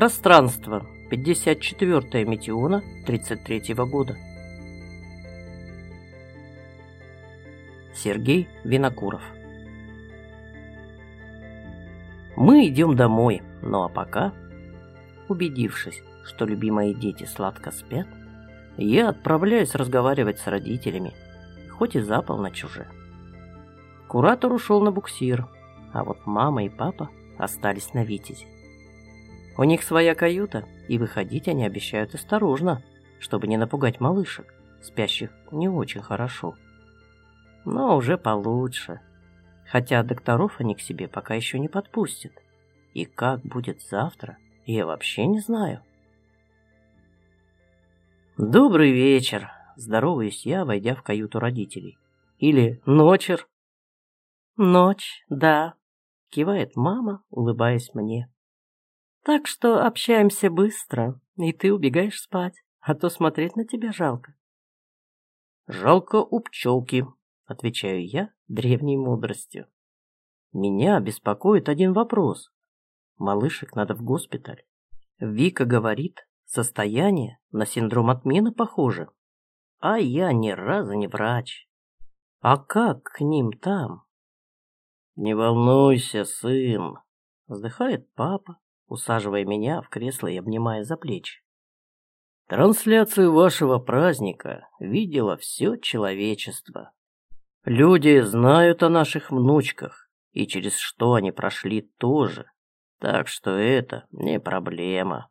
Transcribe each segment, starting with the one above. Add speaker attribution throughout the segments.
Speaker 1: Пространство. 54-я Метеона 33-го года. Сергей Винокуров. Мы идем домой, ну а пока, убедившись, что любимые дети сладко спят, я отправляюсь разговаривать с родителями, хоть и за полночь уже. Куратор ушел на буксир, а вот мама и папа остались на Витязе. У них своя каюта, и выходить они обещают осторожно, чтобы не напугать малышек, спящих не очень хорошо. Но уже получше. Хотя докторов они к себе пока еще не подпустят. И как будет завтра, я вообще не знаю. «Добрый вечер!» – здороваюсь я, войдя в каюту родителей. Или «Ночер!» «Ночь, да», – кивает мама, улыбаясь мне. Так что общаемся быстро, и ты убегаешь спать, а то смотреть на тебя жалко. Жалко у пчелки, отвечаю я древней мудростью. Меня беспокоит один вопрос. Малышек надо в госпиталь. Вика говорит, состояние на синдром отмены похоже. А я ни разу не врач. А как к ним там? Не волнуйся, сын, вздыхает папа, усаживая меня в кресло и обнимая за плечи. Трансляцию вашего праздника видело все человечество. Люди знают о наших внучках и через что они прошли тоже, так что это не проблема.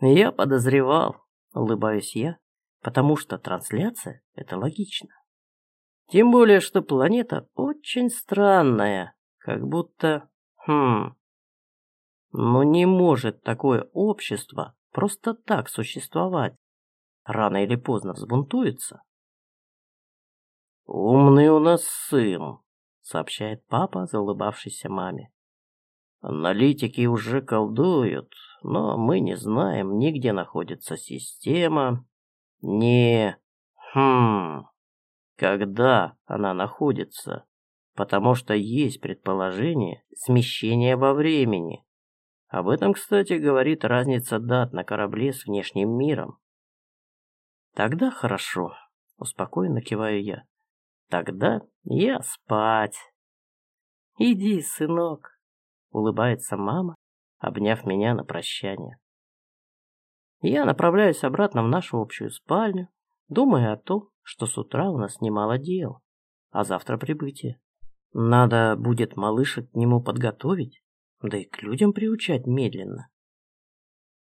Speaker 1: Я подозревал, улыбаюсь я, потому что трансляция — это логично. Тем более, что планета очень странная, как будто... Хм, но не может такое общество просто так существовать. Рано или поздно взбунтуется. «Умный у нас сын», — сообщает папа, заулыбавшийся маме. «Аналитики уже колдуют, но мы не знаем ни где находится система, ни... Хм... Когда она находится, потому что есть предположение смещения во времени. Об этом, кстати, говорит разница дат на корабле с внешним миром. Тогда хорошо, успокоенно киваю я. Тогда я спать. Иди, сынок, улыбается мама, обняв меня на прощание. Я направляюсь обратно в нашу общую спальню, думая о том, что с утра у нас немало дел, а завтра прибытие. Надо будет малышек к нему подготовить, да и к людям приучать медленно.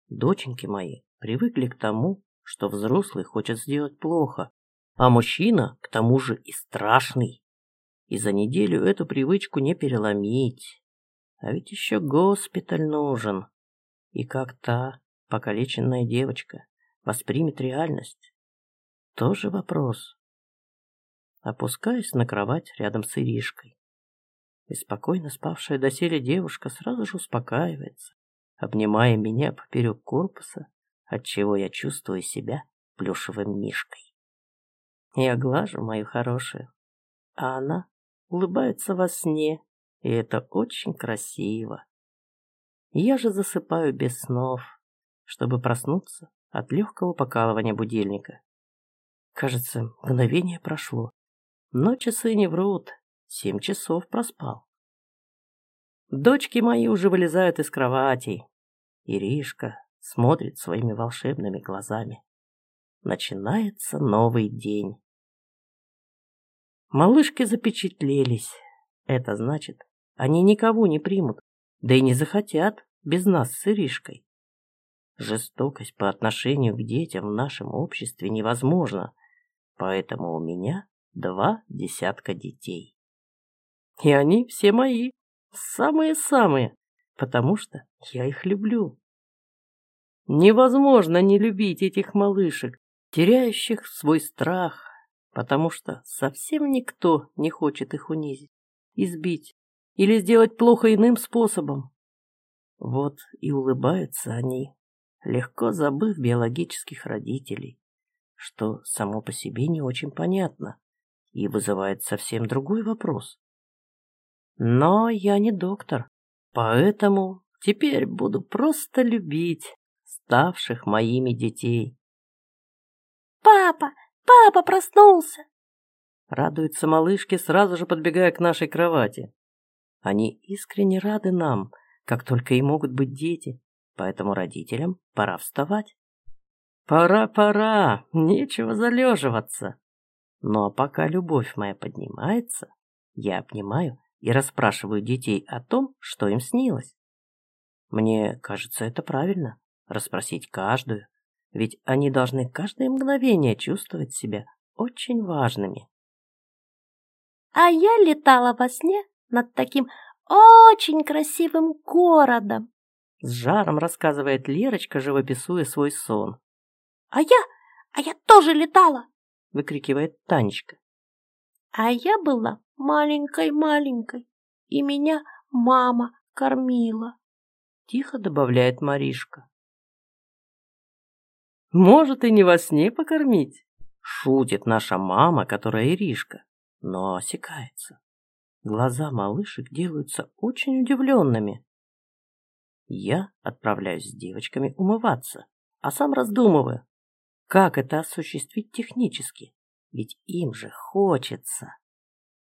Speaker 1: Доченьки мои привыкли к тому, что взрослый хочет сделать плохо, а мужчина, к тому же, и страшный. И за неделю эту привычку не переломить. А ведь еще госпиталь нужен. И как та покалеченная девочка воспримет реальность? Тоже вопрос. Опускаюсь на кровать рядом с Иришкой. И спокойно спавшая доселе девушка сразу же успокаивается, обнимая меня поперек корпуса, отчего я чувствую себя плюшевым мишкой. Я глажу мою хорошую, а она улыбается во сне, и это очень красиво. Я же засыпаю без снов, чтобы проснуться от легкого покалывания будильника. Кажется, мгновение прошло, но часы не врут, Семь часов проспал. Дочки мои уже вылезают из кроватей. Иришка смотрит своими волшебными глазами. Начинается новый день. Малышки запечатлелись. Это значит, они никого не примут, да и не захотят без нас с Иришкой. Жестокость по отношению к детям в нашем обществе невозможна, поэтому у меня два десятка детей. И они все мои, самые-самые, потому что я их люблю. Невозможно не любить этих малышек, теряющих свой страх, потому что совсем никто не хочет их унизить, избить или сделать плохо иным способом. Вот и улыбаются они, легко забыв биологических родителей, что само по себе не очень понятно и вызывает совсем другой вопрос. Но я не доктор, поэтому Теперь буду просто любить ставших моими детей.
Speaker 2: «Папа! Папа проснулся!»
Speaker 1: Радуются малышки, сразу же подбегая к нашей кровати. Они искренне рады нам, как только и могут быть дети, поэтому родителям пора вставать. Пора, пора, нечего залеживаться. Ну а пока любовь моя поднимается, я обнимаю и расспрашиваю детей о том, что им снилось. Мне кажется, это правильно, расспросить каждую, ведь они должны каждое мгновение чувствовать себя очень важными.
Speaker 2: А я летала во сне над таким очень красивым городом.
Speaker 1: С жаром рассказывает Лерочка, живописуя свой сон.
Speaker 2: А я, а я тоже летала,
Speaker 1: выкрикивает Танечка.
Speaker 2: А я была маленькой-маленькой, и меня мама кормила.
Speaker 1: Тихо добавляет Маришка. Может и не во сне покормить, шутит наша мама, которая Иришка, но осекается. Глаза малышек делаются очень удивленными. Я отправляюсь с девочками умываться, а сам раздумываю, как это осуществить технически, ведь им же хочется.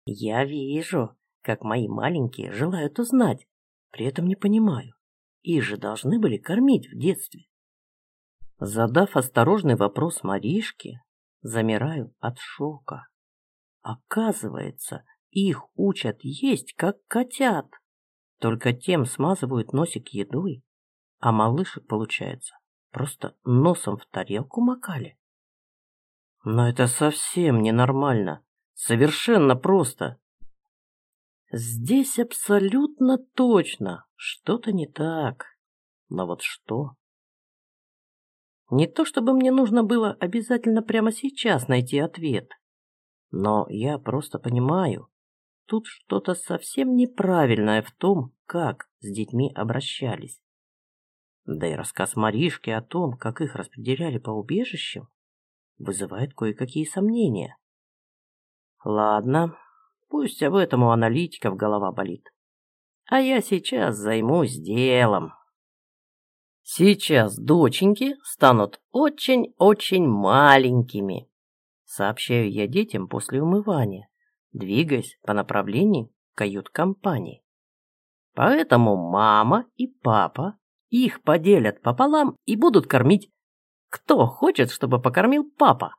Speaker 1: Я вижу, как мои маленькие желают узнать, при этом не понимаю. Их же должны были кормить в детстве. Задав осторожный вопрос Маришке, замираю от шока. Оказывается, их учат есть, как котят. Только тем смазывают носик едой, а малышек, получается, просто носом в тарелку макали. Но это совсем ненормально. Совершенно просто. Здесь абсолютно точно что-то не так. Но вот что? Не то чтобы мне нужно было обязательно прямо сейчас найти ответ. Но я просто понимаю, тут что-то совсем неправильное в том, как с детьми обращались. Да и рассказ Маришки о том, как их распределяли по убежищам, вызывает кое-какие сомнения. Ладно, пусть об этом у аналитиков голова болит. А я сейчас займусь делом. Сейчас доченьки станут очень-очень маленькими. Сообщаю я детям после умывания, двигаясь по направлению кают-компании. Поэтому мама и папа их поделят пополам и будут кормить. Кто хочет, чтобы покормил папа?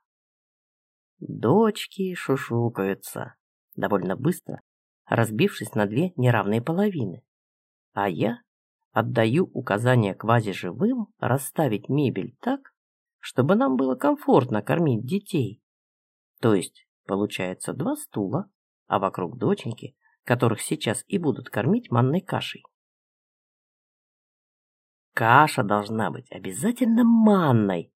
Speaker 1: Дочки шушукаются довольно быстро, разбившись на две неравные половины. А я отдаю указание квазиживым расставить мебель так, чтобы нам было комфортно кормить детей. То есть, получается два стула, а вокруг доченьки, которых сейчас и будут кормить манной кашей. Каша должна быть обязательно манной,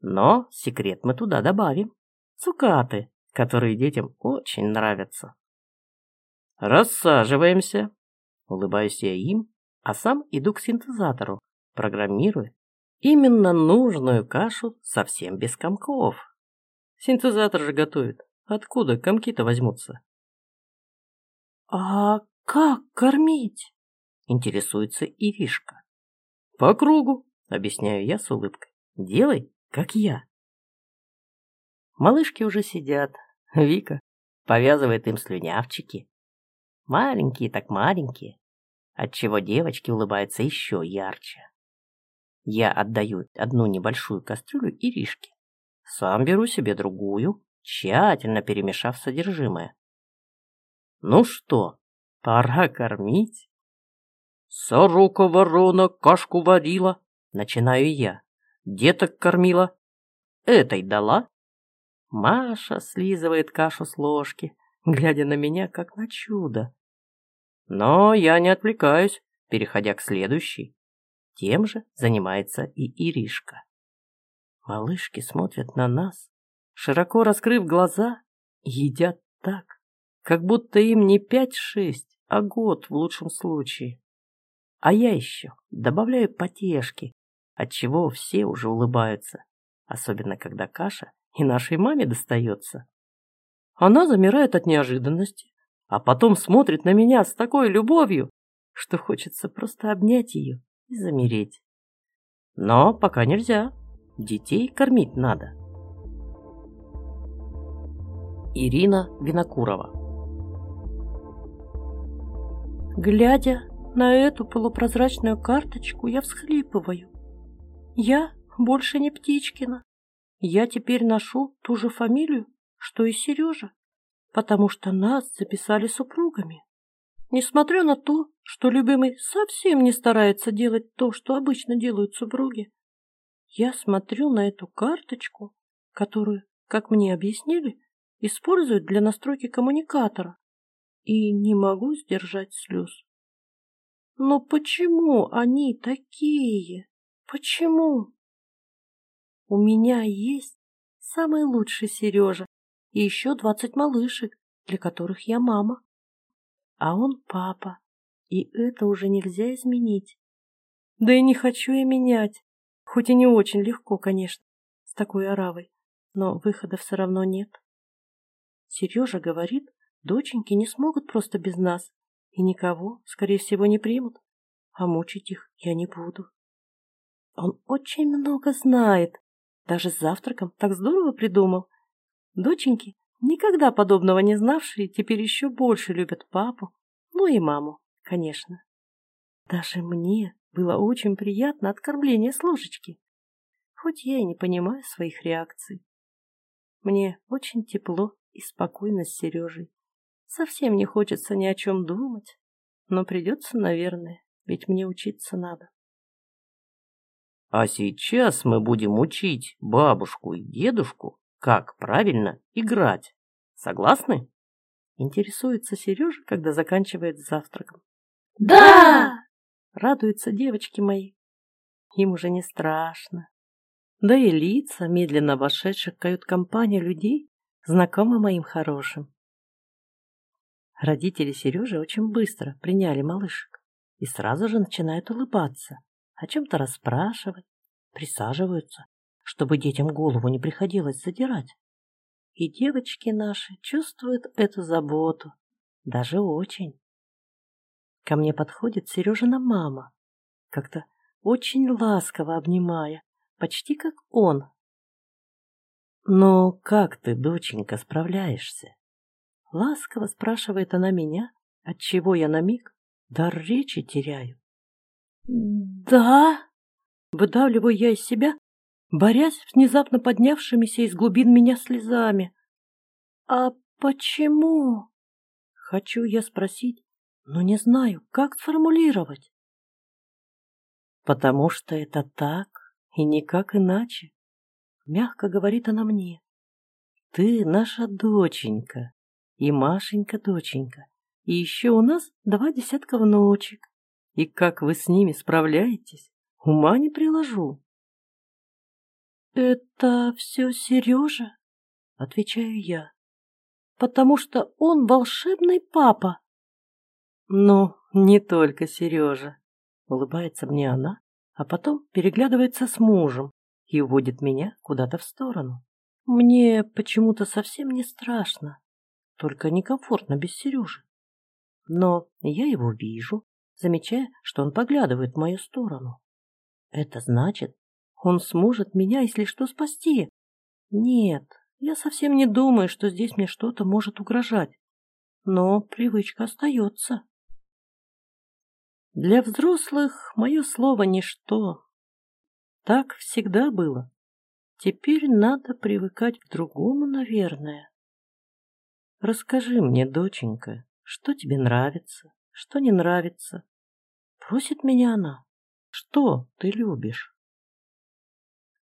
Speaker 1: но секрет мы туда добавим цукаты, которые детям очень нравятся. Рассаживаемся. Улыбаюсь я им, а сам иду к синтезатору, программируя именно нужную кашу совсем без комков. Синтезатор же готовит. Откуда комки-то возьмутся?
Speaker 2: А как кормить? Интересуется Иришка.
Speaker 1: По кругу, объясняю я с улыбкой. Делай, как я. Малышки уже сидят. Вика повязывает им слюнявчики. Маленькие так маленькие, отчего девочки улыбаются еще ярче. Я отдаю одну небольшую кастрюлю Иришке. Сам беру себе другую, тщательно перемешав содержимое. Ну что, пора кормить? Сорока-ворона кашку варила, начинаю я. Деток кормила. Этой дала, Маша слизывает кашу с ложки, глядя на меня, как на чудо. Но я не отвлекаюсь, переходя к следующей. Тем же занимается и Иришка. Малышки смотрят на нас, широко раскрыв глаза, едят так, как будто им не пять-шесть, а год в лучшем случае. А я еще добавляю потешки, отчего все уже улыбаются, особенно когда каша и нашей маме достается. Она замирает от неожиданности, а потом смотрит на меня с такой любовью, что хочется просто обнять ее и замереть. Но пока нельзя. Детей кормить надо. Ирина Винокурова
Speaker 2: Глядя на эту полупрозрачную карточку, я всхлипываю. Я больше не Птичкина. Я теперь ношу ту же фамилию, что и Сережа, потому что нас записали супругами. Несмотря на то, что любимый совсем не старается делать то, что обычно делают супруги, я смотрю на эту карточку, которую, как мне объяснили, используют для настройки коммуникатора, и не могу сдержать слез. Но почему они такие? Почему? У меня есть самый лучший Сережа и еще двадцать малышек, для которых я мама. А он папа, и это уже нельзя изменить. Да и не хочу я менять, хоть и не очень легко, конечно, с такой оравой, но выхода все равно нет. Сережа говорит, доченьки не смогут просто без нас, и никого, скорее всего, не примут, а мучить их я не буду. Он очень много знает, даже с завтраком так здорово придумал. Доченьки, никогда подобного не знавшие, теперь еще больше любят папу, ну и маму, конечно. Даже мне было очень приятно откормление с ложечки, хоть я и не понимаю своих реакций. Мне очень тепло и спокойно с Сережей. Совсем не хочется ни о чем думать, но придется, наверное, ведь мне учиться надо.
Speaker 1: А сейчас мы будем учить бабушку и дедушку, как правильно играть. Согласны? Интересуется Сережа, когда заканчивает завтраком.
Speaker 2: Да! Радуются девочки мои. Им уже не страшно. Да и лица медленно вошедших кают-компанию людей знакомы моим хорошим. Родители Сережи очень быстро приняли малышек и сразу же начинают улыбаться о чем-то расспрашивать, присаживаются, чтобы детям голову не приходилось задирать. И девочки наши чувствуют эту заботу, даже очень. Ко мне подходит Сережина мама, как-то очень ласково обнимая, почти как он. «Ну, как ты, доченька, справляешься?» Ласково спрашивает она меня, отчего я на миг дар речи теряю. «Да?» Выдавливаю я из себя, борясь с внезапно поднявшимися из глубин меня слезами. «А почему?» Хочу я спросить, но не знаю, как сформулировать. «Потому что это так и никак иначе», — мягко говорит она мне. «Ты наша доченька, и Машенька доченька, и еще у нас два десятка внучек. И как вы с ними справляетесь, ума не приложу. «Это все Сережа?» — отвечаю я. «Потому что он волшебный папа». «Ну, не только Сережа», — улыбается мне она, а потом переглядывается с мужем и уводит меня куда-то в сторону. Мне почему-то совсем не страшно, только некомфортно без Сережи. Но я его вижу, замечая, что он поглядывает в мою сторону. Это значит, он сможет меня, если что, спасти. Нет, я совсем не думаю, что здесь мне что-то может угрожать. Но привычка остается. Для взрослых мое слово ничто. Так всегда было. Теперь надо привыкать к другому, наверное. Расскажи мне, доченька, что тебе нравится, что не нравится. Просит меня она. Что ты любишь?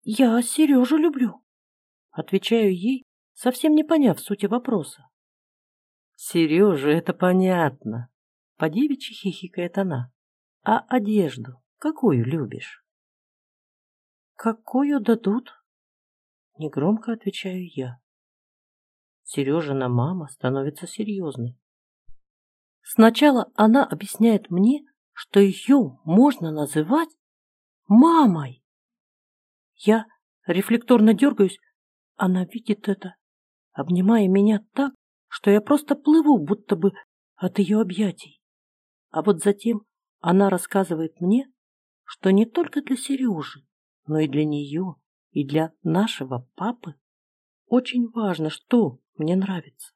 Speaker 2: Я Сережу люблю. Отвечаю ей, совсем не поняв сути вопроса. Сережа, это понятно. По девичьи хихикает она. А одежду какую любишь? Какую дадут? Негромко отвечаю я. Сережина мама становится серьезной. Сначала она объясняет мне, что ее можно называть мамой. Я рефлекторно дергаюсь, она видит это, обнимая меня так, что я просто плыву, будто бы от ее объятий. А вот затем она рассказывает мне, что не только для Сережи, но и для нее, и для нашего папы очень важно, что мне нравится.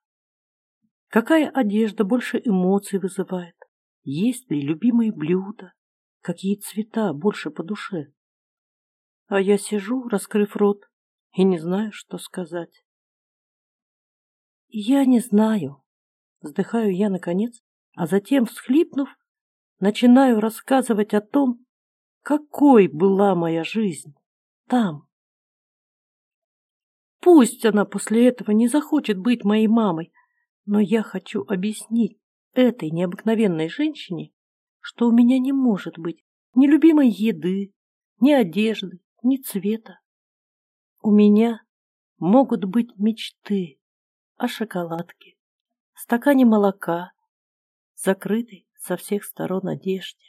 Speaker 2: Какая одежда больше эмоций вызывает? Есть ли любимые блюда? Какие цвета больше по душе? А я сижу, раскрыв рот, и не знаю, что сказать. Я не знаю. Вздыхаю я, наконец, а затем, всхлипнув, начинаю рассказывать о том, какой была моя жизнь там. Пусть она после этого не захочет быть моей мамой, но я хочу объяснить этой необыкновенной женщине, что у меня не может быть ни любимой еды, ни одежды, ни цвета. У меня могут быть мечты о шоколадке, стакане молока, закрытой со всех сторон одежде.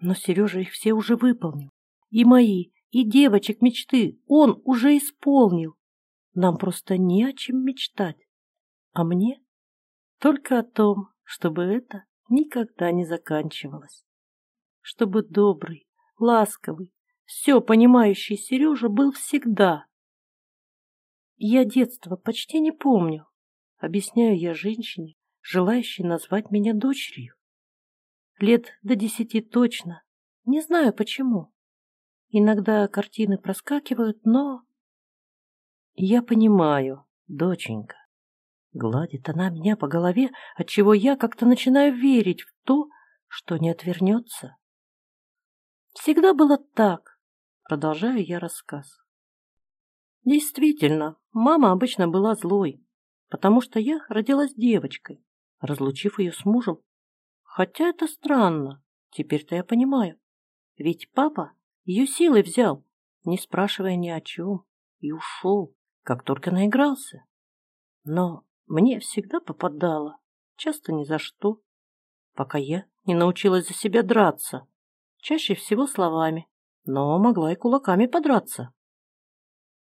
Speaker 2: Но Сережа их все уже выполнил. И мои, и девочек мечты он уже исполнил. Нам просто не о чем мечтать. А мне только о том, чтобы это никогда не заканчивалось. Чтобы добрый, ласковый, все понимающий Сережа был всегда. Я детства почти не помню, объясняю я женщине, желающей назвать меня дочерью. Лет до десяти точно, не знаю почему. Иногда картины проскакивают, но... Я понимаю, доченька. Гладит она меня по голове, отчего я как-то начинаю верить в то, что не отвернется. Всегда было так, продолжаю я рассказ. Действительно, мама обычно была злой, потому что я родилась девочкой, разлучив ее с мужем. Хотя это странно, теперь-то я понимаю. Ведь папа ее силой взял, не спрашивая ни о чем, и ушел, как только наигрался. Но мне всегда попадало, часто ни за что, пока я не научилась за себя драться, чаще всего словами, но могла и кулаками подраться.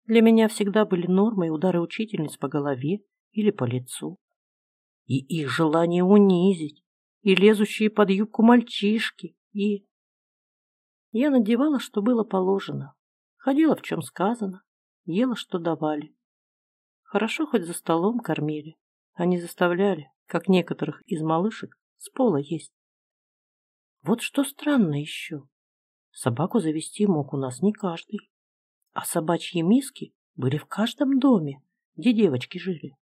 Speaker 2: Для меня всегда были нормой удары учительниц по голове или по лицу. И их желание унизить, и лезущие под юбку мальчишки, и я надевала, что было положено, ходила, в чем сказано, ела, что давали. Хорошо хоть за столом кормили, а не заставляли, как некоторых из малышек, с пола есть. Вот что странно еще. Собаку завести мог у нас не каждый, а собачьи миски были в каждом доме, где девочки жили.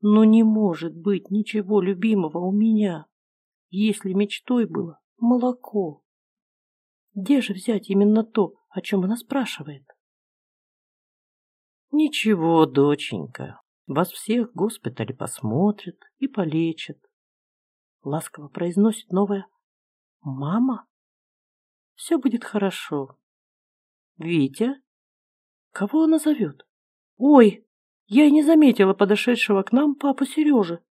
Speaker 2: Но не может быть ничего любимого у меня, если мечтой было молоко. Где же взять именно то, о чем она спрашивает? Ничего, доченька, вас всех госпитали посмотрят и полечат. Ласково произносит новая «Мама?» Все будет хорошо. Витя? Кого она зовет? Ой, я и не заметила подошедшего к нам папу Сережи.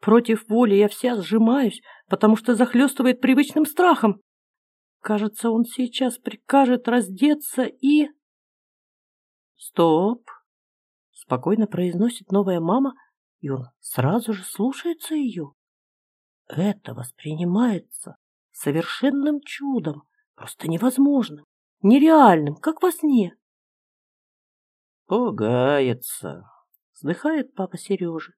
Speaker 2: Против воли я вся сжимаюсь, потому что захлестывает привычным страхом. Кажется, он сейчас прикажет раздеться и... Стоп! Спокойно произносит новая мама, и он сразу же слушается ее. Это воспринимается совершенным чудом, просто невозможным, нереальным, как во сне. Пугается, вздыхает папа Сережи.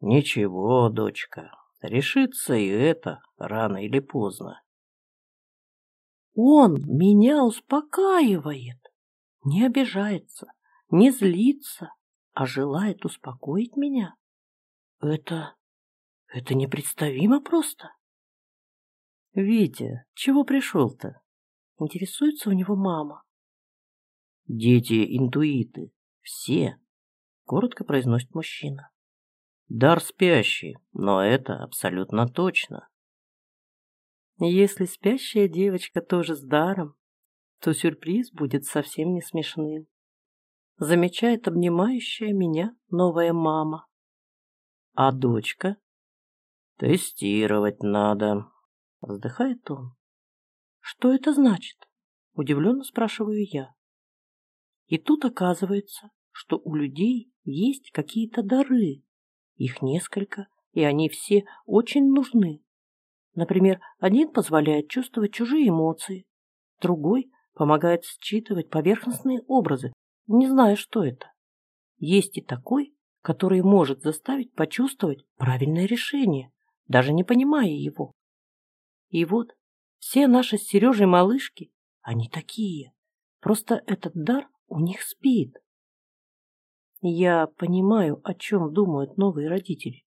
Speaker 2: Ничего, дочка, решится и это рано или поздно. Он меня успокаивает, не обижается, не злится, а желает успокоить меня. Это... это непредставимо просто. Витя, чего пришел-то? Интересуется у него мама. Дети интуиты, все, коротко произносит мужчина. Дар спящий, но это абсолютно точно. Если спящая девочка тоже с даром, то сюрприз будет совсем не смешным. Замечает обнимающая меня новая мама. А дочка? Тестировать надо, вздыхает он. Что это значит? Удивленно спрашиваю я. И тут оказывается, что у людей есть какие-то дары. Их несколько, и они все очень нужны. Например, один позволяет чувствовать чужие эмоции, другой помогает считывать поверхностные образы, не зная, что это. Есть и такой, который может заставить почувствовать правильное решение, даже не понимая его. И вот все наши с Сережей малышки, они такие. Просто этот дар у них спит. Я понимаю, о чем думают новые родители.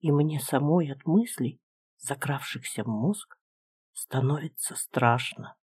Speaker 2: И мне самой от мыслей, закравшихся в мозг, становится страшно.